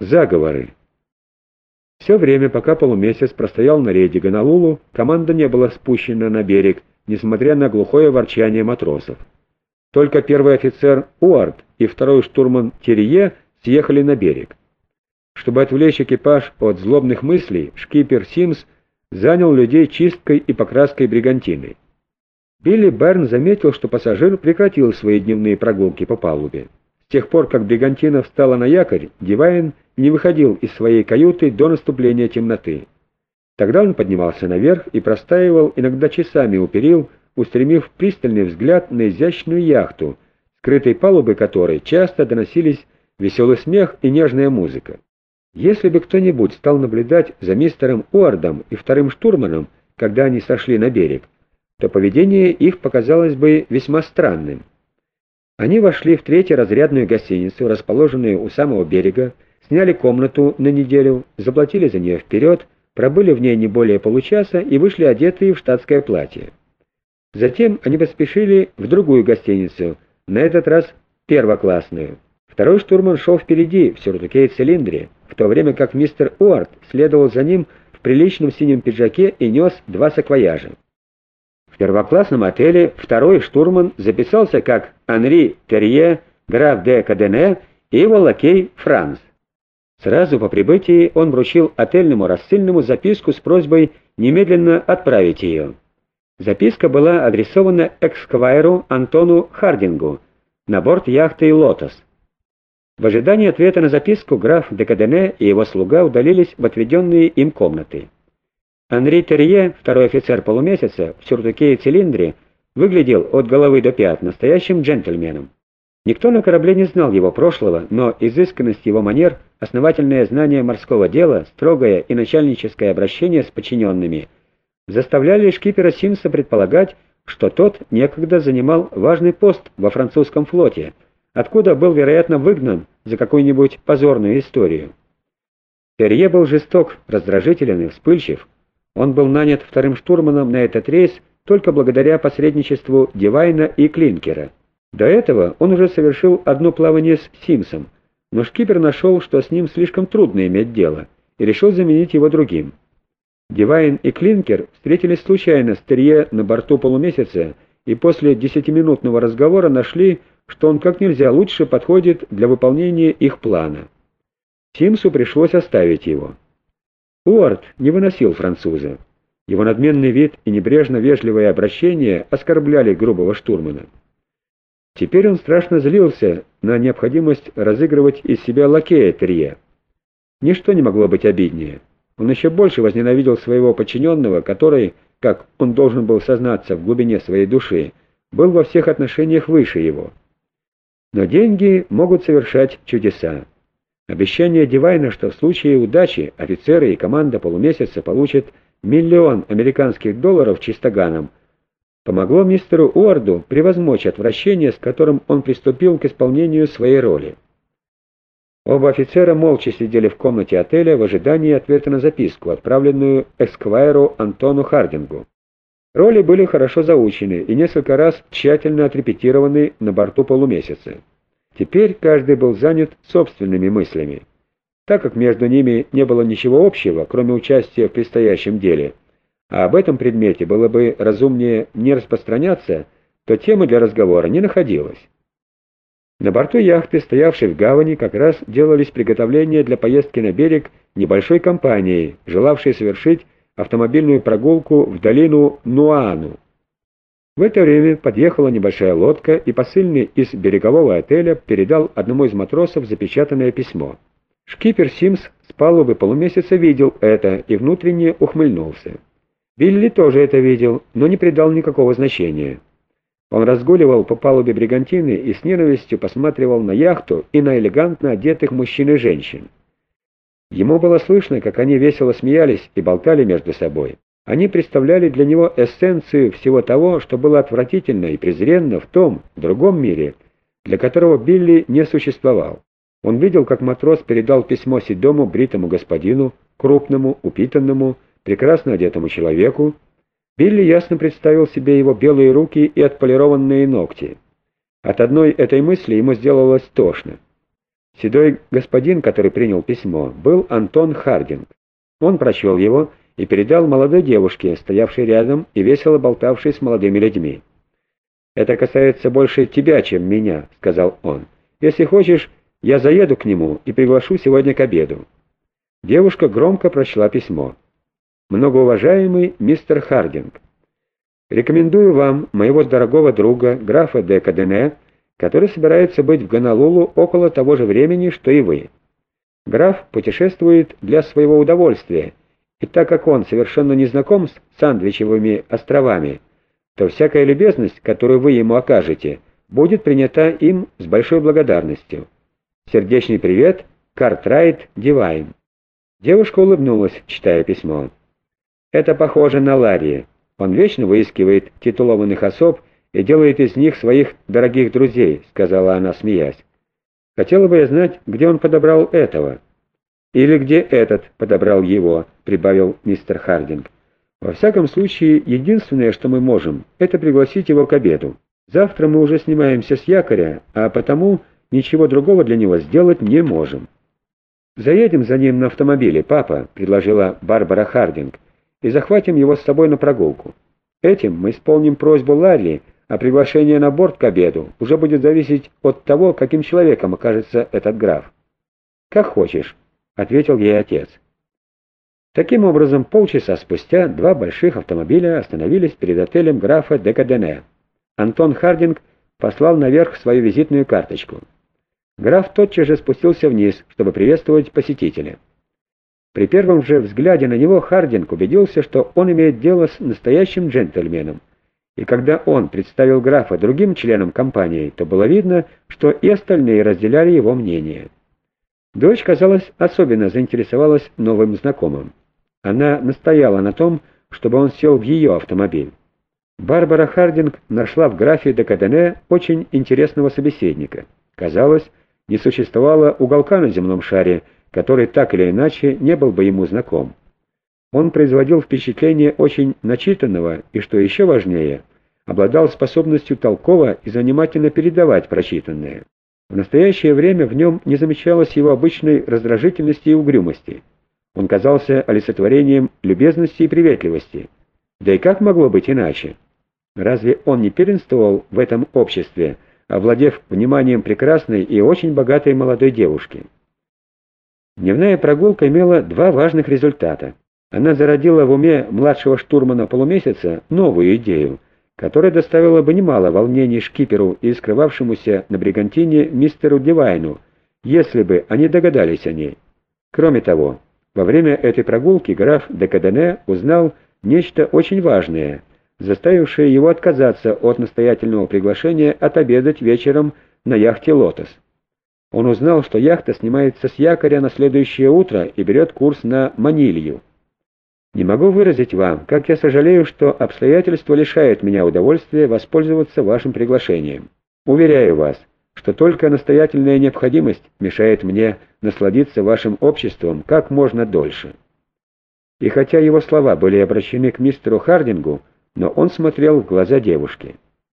Заговоры. Все время, пока полумесяц простоял на рейде Гонолулу, команда не была спущена на берег, несмотря на глухое ворчание матросов. Только первый офицер Уарт и второй штурман Терье съехали на берег. Чтобы отвлечь экипаж от злобных мыслей, шкипер Симс занял людей чисткой и покраской бригантины. Билли Берн заметил, что пассажир прекратил свои дневные прогулки по палубе. С тех пор, как бригантина встала на якорь, Дивайн не выходил из своей каюты до наступления темноты. Тогда он поднимался наверх и простаивал иногда часами у перил, устремив пристальный взгляд на изящную яхту, скрытой палубы которой часто доносились веселый смех и нежная музыка. Если бы кто-нибудь стал наблюдать за мистером Уардом и вторым штурманом, когда они сошли на берег, то поведение их показалось бы весьма странным. Они вошли в третьеразрядную гостиницу, расположенную у самого берега, сняли комнату на неделю, заплатили за нее вперед, пробыли в ней не более получаса и вышли одетые в штатское платье. Затем они поспешили в другую гостиницу, на этот раз первоклассную. Второй штурман шел впереди, в сюртуке и цилиндре, в то время как мистер Уарт следовал за ним в приличном синем пиджаке и нес два саквояжа первоклассном отеле второй штурман записался как Анри Терье, граф де Кадене и его лакей Франц. Сразу по прибытии он вручил отельному рассыльному записку с просьбой немедленно отправить ее. Записка была адресована эксквайру Антону Хардингу на борт яхты «Лотос». В ожидании ответа на записку граф де Кадене и его слуга удалились в отведенные им комнаты. Анри Терье, второй офицер полумесяца, в сюртуке и цилиндре, выглядел от головы до пят настоящим джентльменом. Никто на корабле не знал его прошлого, но изысканность его манер, основательное знание морского дела, строгое и начальническое обращение с подчиненными заставляли шкипера Симса предполагать, что тот некогда занимал важный пост во французском флоте, откуда был, вероятно, выгнан за какую-нибудь позорную историю. Терье был жесток, раздражителен и вспыльчив, он был нанят вторым штурманом на этот рейс только благодаря посредничеству Дивайна и Клинкера. До этого он уже совершил одно плавание с Симсом, но шкипер нашел, что с ним слишком трудно иметь дело, и решил заменить его другим. Дивайн и Клинкер встретились случайно с Терье на борту полумесяца и после десятиминутного разговора нашли, что он как нельзя лучше подходит для выполнения их плана. Симсу пришлось оставить его. Уорд не выносил француза. Его надменный вид и небрежно-вежливое обращение оскорбляли грубого штурмана. Теперь он страшно злился на необходимость разыгрывать из себя лакея Терье. Ничто не могло быть обиднее. Он еще больше возненавидел своего подчиненного, который, как он должен был сознаться в глубине своей души, был во всех отношениях выше его. Но деньги могут совершать чудеса. Обещание Дивайна, что в случае удачи офицеры и команда полумесяца получат миллион американских долларов чистоганом, помогло мистеру Уорду превозмочь отвращение, с которым он приступил к исполнению своей роли. Оба офицера молча сидели в комнате отеля в ожидании ответа на записку, отправленную эсквайру Антону Хардингу. Роли были хорошо заучены и несколько раз тщательно отрепетированы на борту полумесяца. Теперь каждый был занят собственными мыслями. Так как между ними не было ничего общего, кроме участия в предстоящем деле, а об этом предмете было бы разумнее не распространяться, то темы для разговора не находилось. На борту яхты, стоявшей в гавани, как раз делались приготовления для поездки на берег небольшой компании, желавшей совершить автомобильную прогулку в долину Нуану. В это время подъехала небольшая лодка, и посыльный из берегового отеля передал одному из матросов запечатанное письмо. Шкипер Симс с палубы полумесяца видел это и внутренне ухмыльнулся. Билли тоже это видел, но не придал никакого значения. Он разгуливал по палубе бригантины и с ненавистью посматривал на яхту и на элегантно одетых мужчин и женщин. Ему было слышно, как они весело смеялись и болтали между собой. Они представляли для него эссенцию всего того, что было отвратительно и презренно в том, другом мире, для которого Билли не существовал. Он видел, как матрос передал письмо седому бритому господину, крупному, упитанному, прекрасно одетому человеку. Билли ясно представил себе его белые руки и отполированные ногти. От одной этой мысли ему сделалось тошно. Седой господин, который принял письмо, был Антон Хардинг. Он прочел его и передал молодой девушке, стоявшей рядом и весело болтавшей с молодыми людьми. «Это касается больше тебя, чем меня», — сказал он. «Если хочешь, я заеду к нему и приглашу сегодня к обеду». Девушка громко прочла письмо. «Многоуважаемый мистер Хардинг, рекомендую вам моего дорогого друга, графа де Кадене, который собирается быть в Гонолулу около того же времени, что и вы. Граф путешествует для своего удовольствия, и так как он совершенно не знаком с Сандвичевыми островами, то всякая любезность, которую вы ему окажете, будет принята им с большой благодарностью. Сердечный привет, Картрайт Дивайн. Девушка улыбнулась, читая письмо. Это похоже на Ларри. Он вечно выискивает титулованных особ и делает из них своих дорогих друзей, сказала она, смеясь. Хотела бы я знать, где он подобрал этого. Или где этот подобрал его, прибавил мистер Хардинг. Во всяком случае, единственное, что мы можем, это пригласить его к обеду. Завтра мы уже снимаемся с якоря, а потому ничего другого для него сделать не можем. «Заедем за ним на автомобиле, папа», — предложила Барбара Хардинг, — «и захватим его с собой на прогулку. Этим мы исполним просьбу Ларри, а приглашение на борт к обеду уже будет зависеть от того, каким человеком окажется этот граф». «Как хочешь», — ответил ей отец. Таким образом, полчаса спустя два больших автомобиля остановились перед отелем графа Декадене. Антон Хардинг послал наверх свою визитную карточку. Граф тотчас же спустился вниз, чтобы приветствовать посетителя. При первом же взгляде на него Хардинг убедился, что он имеет дело с настоящим джентльменом. И когда он представил графа другим членам компании, то было видно, что и остальные разделяли его мнение. Дочь, казалось, особенно заинтересовалась новым знакомым. Она настояла на том, чтобы он сел в ее автомобиль. Барбара Хардинг нашла в графе де очень интересного собеседника. Казалось, не существовало уголка на земном шаре, который так или иначе не был бы ему знаком. Он производил впечатление очень начитанного и, что еще важнее, обладал способностью толково и занимательно передавать прочитанное. В настоящее время в нем не замечалось его обычной раздражительности и угрюмости. Он казался олицетворением любезности и приветливости. Да и как могло быть иначе? Разве он не первенствовал в этом обществе, овладев вниманием прекрасной и очень богатой молодой девушки? Дневная прогулка имела два важных результата. Она зародила в уме младшего штурмана полумесяца новую идею, которая доставила бы немало волнений шкиперу и скрывавшемуся на бригантине мистеру Дивайну, если бы они догадались о ней. Кроме того, во время этой прогулки граф де Кадене узнал нечто очень важное, заставившее его отказаться от настоятельного приглашения отобедать вечером на яхте «Лотос». Он узнал, что яхта снимается с якоря на следующее утро и берет курс на Манилью. Не могу выразить вам, как я сожалею, что обстоятельства лишают меня удовольствия воспользоваться вашим приглашением. Уверяю вас, что только настоятельная необходимость мешает мне насладиться вашим обществом как можно дольше». И хотя его слова были обращены к мистеру Хардингу, но он смотрел в глаза девушки.